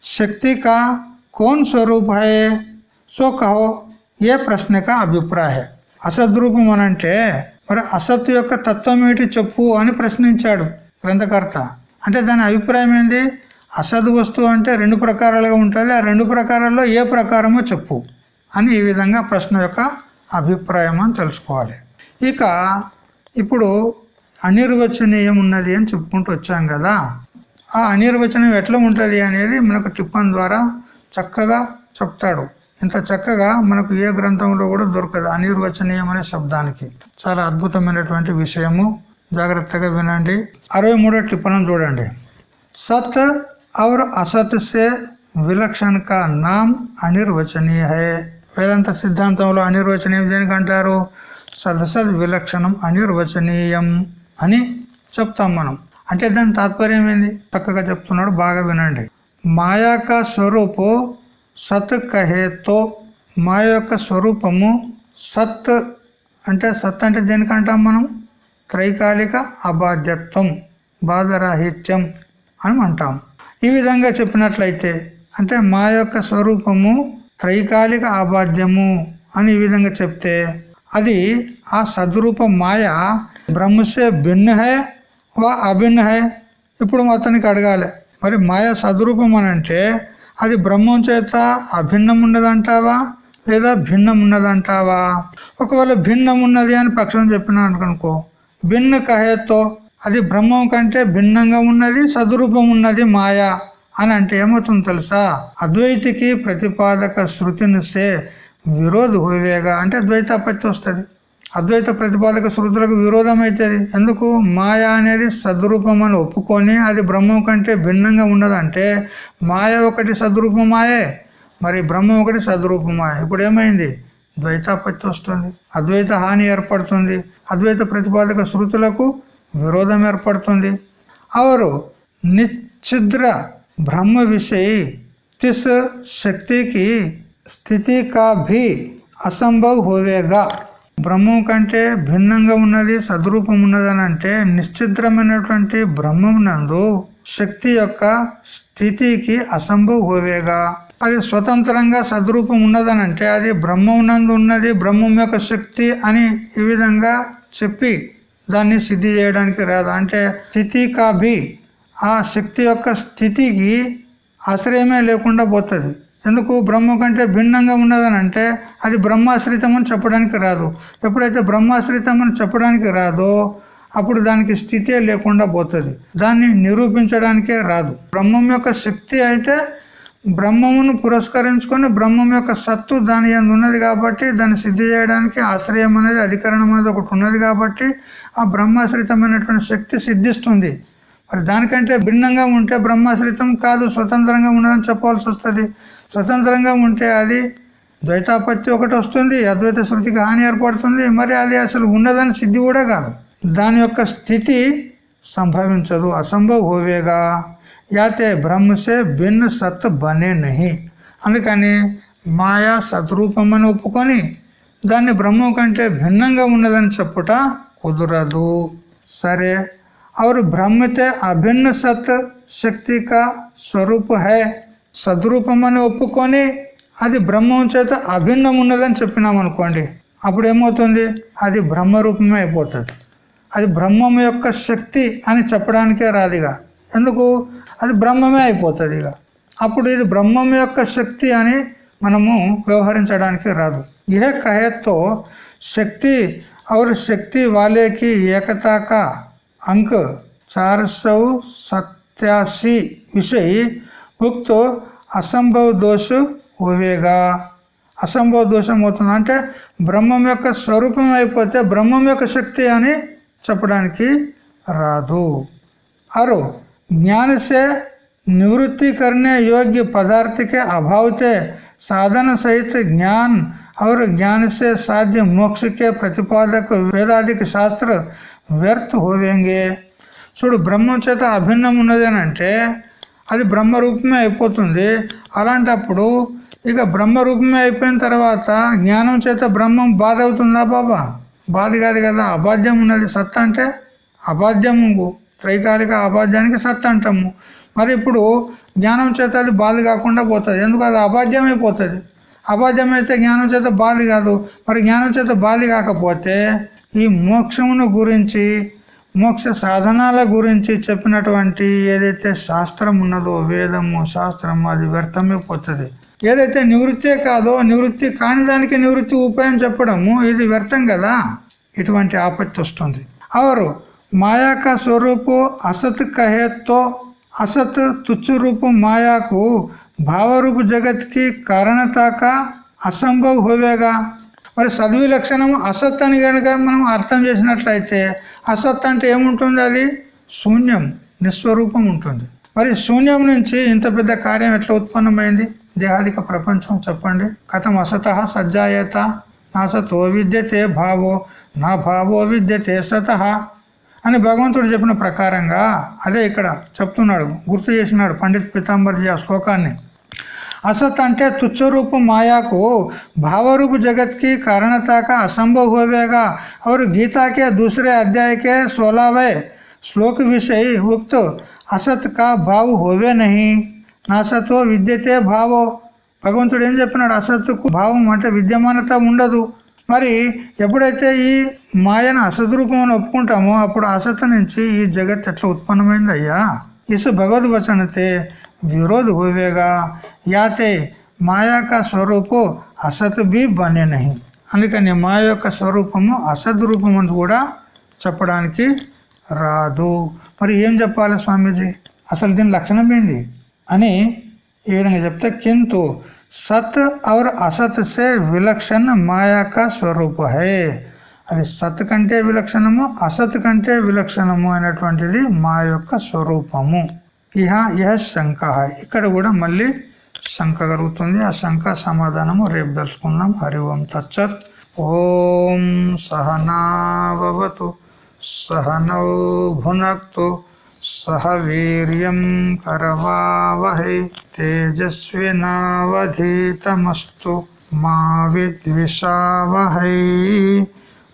శక్తి కా कौन स्वरूप है సో కహో ఏ ప్రశ్నక అభిప్రాయ అసద్రూపం అనంటే మరి అసత్ యొక్క తత్వం ఏమిటి చెప్పు అని ప్రశ్నించాడు గ్రంథకర్త అంటే దాని అభిప్రాయం ఏంది అసద్ వస్తువు అంటే రెండు ప్రకారాలుగా ఉంటుంది ఆ రెండు ప్రకారాల్లో ఏ ప్రకారమో చెప్పు అని ఈ విధంగా ప్రశ్న యొక్క అభిప్రాయం అని తెలుసుకోవాలి ఇక ఇప్పుడు అనిర్వచనీయం ఉన్నది అని చెప్పుకుంటూ వచ్చాం కదా ఆ అనిర్వచనం ఎట్లా ఉంటుంది అనేది మనకు టిప్పన్ ద్వారా చక్కగా చెప్తాడు ఇంత చక్కగా మనకు ఏ గ్రంథంలో కూడా దొరకదు అనిర్వచనీయం అనే శబ్దానికి చాలా అద్భుతమైనటువంటి విషయము జాగ్రత్తగా వినండి అరవై మూడో టిప్పణం చూడండి సత్ और असत से విలక్షణ కా నామ్ అనిర్వచనీయ హే వేదాంత సిద్ధాంతంలో అనిర్వచనీయం దేనికి అంటారు? సదసద్ విలక్షణం అనిర్వచనీయం అని చెప్తాం మనం. అంటే దాని తాత్పర్యం ఏంది? చక్కగా చెప్తున్నాడు బాగా వినండి. మాయాక స్వరూపు సత్ కహేతో. మాయ యొక్క స్వరూపము సత్ అంటే సత్ అంటే దేనికంటాం మనం? త్రైకాలిక అబాధ్యత్వం బాధరాహిత్యం అని అంటాం. ఈ విధంగా చెప్పినట్లయితే అంటే మా యొక్క స్వరూపము త్రైకాలిక ఆపాద్యము అని ఈ విధంగా చెప్తే అది ఆ సద్రూప మాయ బ్రహ్మసే భిన్న హై వా అభిన్న హై. ఇప్పుడు అతనికి అడగాలి మరి మాయ సద్రూపం అని అంటే అది బ్రహ్మం చేత అభిన్నం ఉన్నదంటావా లేదా భిన్నం ఉన్నదంటావా ఒకవేళ భిన్నం ఉన్నది అని పక్షం చెప్పినాడు అనుకో భిన్న కహేతో అది బ్రహ్మం కంటే భిన్నంగా ఉన్నది సద్రూపం ఉన్నది మాయా. అని అంటే ఏమవుతుంది తెలుసా? అద్వైతికి ప్రతిపాదక శృతినిస్తే విరోధ హోవేగా అంటే ద్వైతాపత్తి వస్తుంది. అద్వైత ప్రతిపాదక శృతులకు విరోధం అవుతుంది ఎందుకు? మాయ అనేది సద్రూపం అని ఒప్పుకొని అది బ్రహ్మం కంటే భిన్నంగా ఉన్నదంటే మాయ ఒకటి సద్రూపం మాయే మరి బ్రహ్మం ఒకటి సద్రూపం మాయ ఇప్పుడు ఏమైంది? ద్వైతాపత్తి వస్తుంది. అద్వైత హాని ఏర్పడుతుంది. అద్వైత ప్రతిపాదక శృతులకు విరోధం ఏర్పడుతుంది. అవరు నిశ్చిద్ర బ్రహ్మ విషయ तिस शक्ति की స్థితి కా భీ అసంభవ్ హోవేగా బ్రహ్మం కంటే భిన్నంగా ఉన్నది సద్రూపం ఉన్నదని అంటే నిశ్చిద్రమైనటువంటి బ్రహ్మం నందు శక్తి యొక్క స్థితికి అసంభవ్ హోవేగా అది స్వతంత్రంగా సద్రూపం ఉన్నదని అంటే అది బ్రహ్మం నందు ఉన్నది బ్రహ్మం యొక్క శక్తి అని ఈ విధంగా చెప్పి దాన్ని సిద్ధి చేయడానికి రాదు అంటే స్థితి కాభి ఆ శక్తి యొక్క స్థితికి ఆశ్రయమే లేకుండా పోతుంది. ఎందుకు? బ్రహ్మ కంటే భిన్నంగా ఉన్నదని అంటే అది బ్రహ్మాశ్రితం అని చెప్పడానికి రాదు. ఎప్పుడైతే బ్రహ్మాశ్రితం అని చెప్పడానికి రాదో అప్పుడు దానికి స్థితే లేకుండా పోతుంది. దాన్ని నిరూపించడానికే రాదు. బ్రహ్మం యొక్క శక్తి అయితే బ్రహ్మమును పురస్కరించుకొని బ్రహ్మం యొక్క సత్తు దాని ఎందు ఉన్నది కాబట్టి దాన్ని సిద్ధి చేయడానికి ఆశ్రయం అనేది అధికరణం అనేది ఒకటి ఉన్నది కాబట్టి ఆ బ్రహ్మాశ్రితమైనటువంటి శక్తి సిద్ధిస్తుంది. మరి దానికంటే భిన్నంగా ఉంటే బ్రహ్మాశ్రితం కాదు స్వతంత్రంగా ఉన్నదని చెప్పవలసి వస్తుంది. స్వతంత్రంగా ఉంటే అది ద్వైతాపత్తి ఒకటి వస్తుంది అద్వైత శృతికి హాని ఏర్పడుతుంది మరి అది అసలు ఉన్నదని సిద్ధి కూడా కాదు. దాని యొక్క స్థితి సంభవించదు అసంభవ హోవేగా. యాతే బ్రహ్మసే భిన్న సత్ బనే నహి. అందుకని మాయా సత్రూపమని ఒప్పుకొని దాన్ని బ్రహ్మం కంటే భిన్నంగా ఉన్నదని చెప్పుట కుదరదు. సరే. और ब्रह्म ते అభిన్న సత్ శక్తి కా స్వరూప హై సద్రూపమని ఒప్పుకొని అది బ్రహ్మం చేత అభిన్నం ఉన్నదని చెప్పినాం అనుకోండి అప్పుడు ఏమవుతుంది అది బ్రహ్మరూపమే అయిపోతుంది అది బ్రహ్మం యొక్క శక్తి అని చెప్పడానికే రాదుగా ఎందుకు అది బ్రహ్మమే అయిపోతుంది ఇక అప్పుడు ఇది బ్రహ్మం యొక్క శక్తి అని మనము వ్యవహరించడానికి రాదు ఏ కహేతో శక్తి और శక్తి వాలేకి ఏకతా కా अंक चार सौ सत्यासी विषय उक्त అసంభవ దోష హోవేగా అసంభవ దోషం అవుతుంది అంటే బ్రహ్మం యొక్క స్వరూపం అయిపోతే బ్రహ్మం యొక్క శక్తి అని చెప్పడానికి రాదు అరు ज्ञान से निवृत्ति करने योग्य पदार्थ के अभाव से साधन सहित ज्ञान और ज्ञान से साध्य मोक्ष के प्रतिपादक वेदाधिक शास्त्र వ్యర్థ హోవేంగే చూడు బ్రహ్మం చేత అభిన్నం ఉన్నది అంటే అది బ్రహ్మ రూపమే అయిపోతుంది. అలాంటప్పుడు ఇక బ్రహ్మరూపమే అయిపోయిన తర్వాత జ్ఞానం చేత బ్రహ్మం బాధ అవుతుందా బాబా? బాధ కాదు కదా అబాధ్యం ఉన్నది సత్ అంటే అబాధ్యము త్రైకాలిక అబాధ్యానికి సత్ అంటాము. మరి ఇప్పుడు జ్ఞానం చేత అది బాధ కాకుండా పోతుంది. ఎందుకు? అది అబాధ్యం అయిపోతుంది అబాధ్యం అయితే జ్ఞానం చేత బాధ కాదు. మరి జ్ఞానం చేత బాధ కాకపోతే ఈ మోక్షమును గురించి మోక్ష సాధనాల గురించి చెప్పినటువంటి ఏదైతే శాస్త్రం ఉన్నదో వేదము శాస్త్రము అది వ్యర్థమైపోతుంది. ఏదైతే నివృత్తే కాదో నివృత్తి కాని దానికి నివృత్తి ఉపాయం చెప్పడము ఇది వ్యర్థం కదా? ఇటువంటి ఆపత్తి వస్తుంది. అవరు మాయాక స్వరూపు అసత్ కహేత్తో అసత్ తుచ్చు రూపు మాయాకు భావరూపు జగత్కి కారణతాక అసంభవ్ హోవేగా? మరి సద్వి లక్షణము అసత్ అని కనుక మనం అర్థం చేసినట్లయితే అసత్ అంటే ఏముంటుంది అది? శూన్యం నిస్వరూపం ఉంటుంది. మరి శూన్యం నుంచి ఇంత పెద్ద కార్యం ఎట్లా ఉత్పన్నమైంది? దేహాదిక ప్రపంచం చెప్పండి. కథం అసత సజ్జాయత నా సతో విద్యతే భావో నా భావో విద్యతే సత అని భగవంతుడు చెప్పిన ప్రకారంగా అదే ఇక్కడ చెప్తున్నాడు గుర్తు చేసినాడు పండిత్ పీతాంబర్జీ ఆ శ్లోకాన్ని. असत అంటే तुच्छ रूप माया को भाव रूप जगत की कारणता का असंभव होवेगा और गीता के दूसरे अध्याय के सोलहवें श्लोक विषय उक्त असत का भाव होवे नहीं నాసత్వ విద్యతే భావో భగవంతుడు ఏం చెప్పినాడు అసత్తుకు భావం అంటే విద్యమానత ఉండదు మరి ఎప్పుడైతే ఈ మాయను అసద్రూపం అని ఒప్పుకుంటామో అప్పుడు అసత్ నుంచి ఈ జగత్ ఎట్లా ఉత్పన్నమైంది అయ్యా ఇసు భగవద్వచనతే विरोध होवेगा యాతే మాయాక స్వరూపు అసత్ బి బనే నహి అందుకని మాయ యొక్క స్వరూపము అసద్ రూపం అని కూడా చెప్పడానికి రాదు మరి ఏం చెప్పాలి స్వామీజీ అసలు దీని లక్షణం ఏంది అని ఈ విధంగా చెప్తే కింటు సత్ ఔర్ అసత్ సే విలక్షణ మాయాక స్వరూప హే అది సత్ కంటే విలక్షణము అసత్ కంటే విలక్షణము అనేటువంటిది మా యొక్క స్వరూపము ఇహ ఇహ శంక. ఇక్కడ కూడా మళ్ళీ శంక కలుగుతుంది. ఆ శంక సమాధానము రేపు తెలుసుకుందాం. హరి ఓం తచ్చత్ ఓం సహనావతు సహనౌ భునక్తు సహ వీర్యం కరవావహై తేజస్వినావధీతమస్తు మా విద్విషావహై.